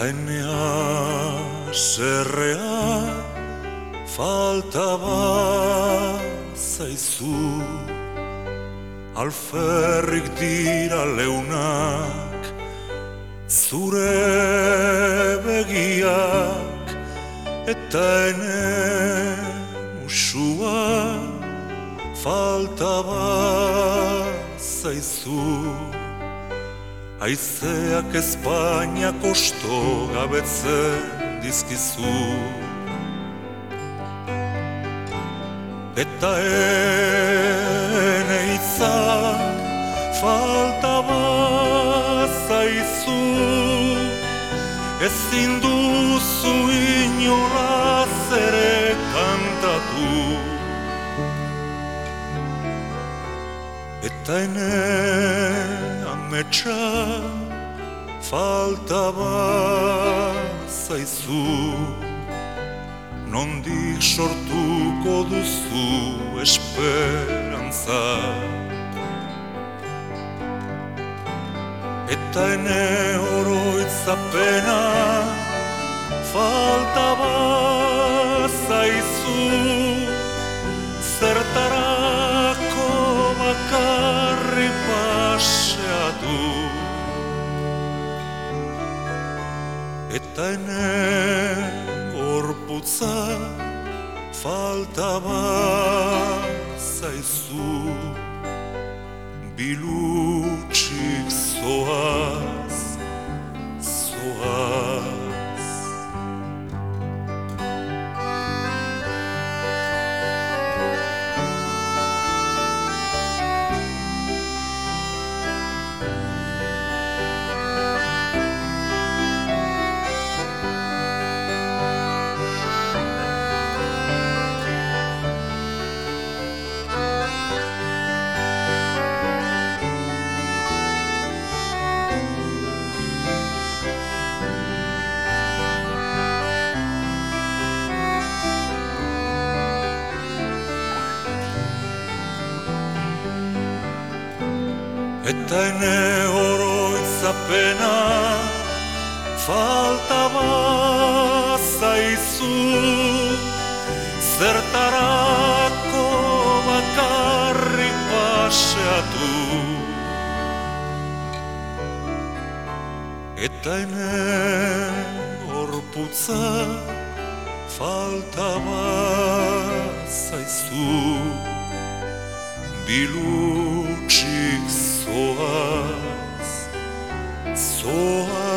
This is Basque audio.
Eta enea zerrea falta bat zaizu. Alferrik dira leunak zure begiak Eta ene musua falta bat zaizu Aizeak Espainia kosto gabetzen dizkizu Eta ene itzak falta bazaizu Ezin duzu Eta ene ametsa falta bazaizu Nondik sortuko duzu esperantza. Eta ene oroitzapena falta bazaizu Zertarako Eta ene gorputza falta bazaizu Bilutsik zoaz, zoaz Eta ene oroitzapena falta bazaizu Zertarako bakarrik paseatu Eta ene gorputza falta bazaizu Bilutsik pessoas, soas.